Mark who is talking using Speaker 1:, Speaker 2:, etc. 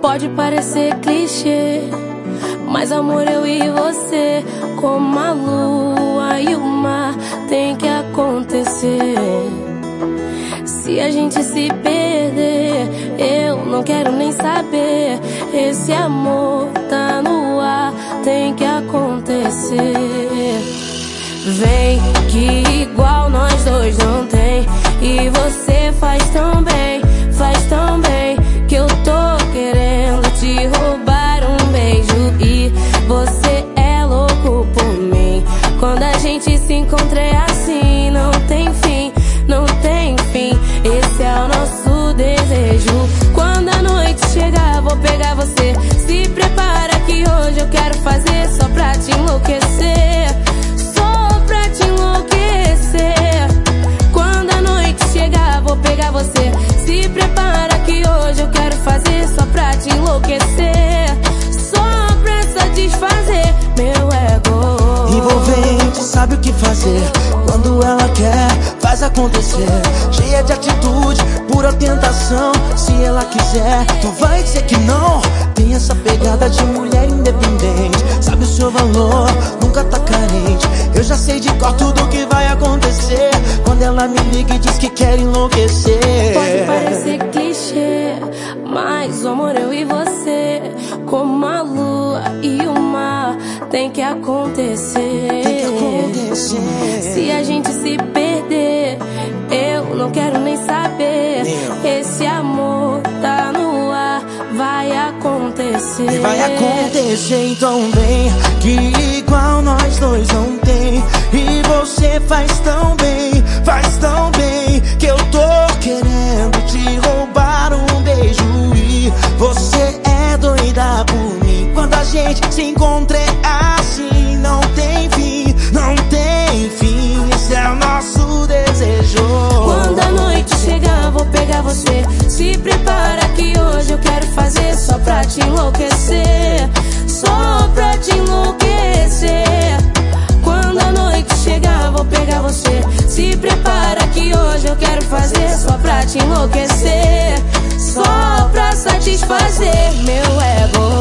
Speaker 1: Pode parecer clichê, mas amor, eu e você, como a lua e o mar, tem que acontecer. Se a gente se perder, eu não quero nem saber. Esse amor tá no ar, tem que acontecer. Vem que igual nós dois não tem, e você faz tão bem, faz tão bem que eu tô querendo te roubar um beijo e você é louco por mim. Quando a gente se encontra é assim, não tem fim, não tem fim. Esse é o nosso desejo. Quando a noite chegar, vou pegar você. Se prepara te enlouquecer. Só pra satisfazer meu ego.
Speaker 2: Envolvente, sabe o que fazer. Quando ela quer, faz acontecer. Cheia de atitude, pura tentação. Se ela quiser, tu vai dizer que não. Tem essa pegada de mulher independente. Sabe o seu valor, nunca tá carente. Eu já sei de cor tudo que vai acontecer. Quando ela me liga e diz que quer enlouquecer.
Speaker 1: Pode parecer clichê, mas o amor eu e você, como a lua e o mar, tem que acontecer.
Speaker 2: Tem que acontecer.
Speaker 1: Se a gente se perder, eu não quero nem saber. Esse amor tá no ar, vai acontecer.
Speaker 2: E vai acontecer então bem Que por mim Quando a gente se encontra é assim Não tem fim, não tem fim Esse é o nosso desejo
Speaker 1: Quando a noite chegar, vou pegar você. Se prepara que hoje eu quero fazer só pra te enlouquecer. Só pra te enlouquecer. Quando a noite chegar, vou pegar você. Se prepara que hoje eu quero fazer só pra te enlouquecer. Só pra satisfazer meu ego.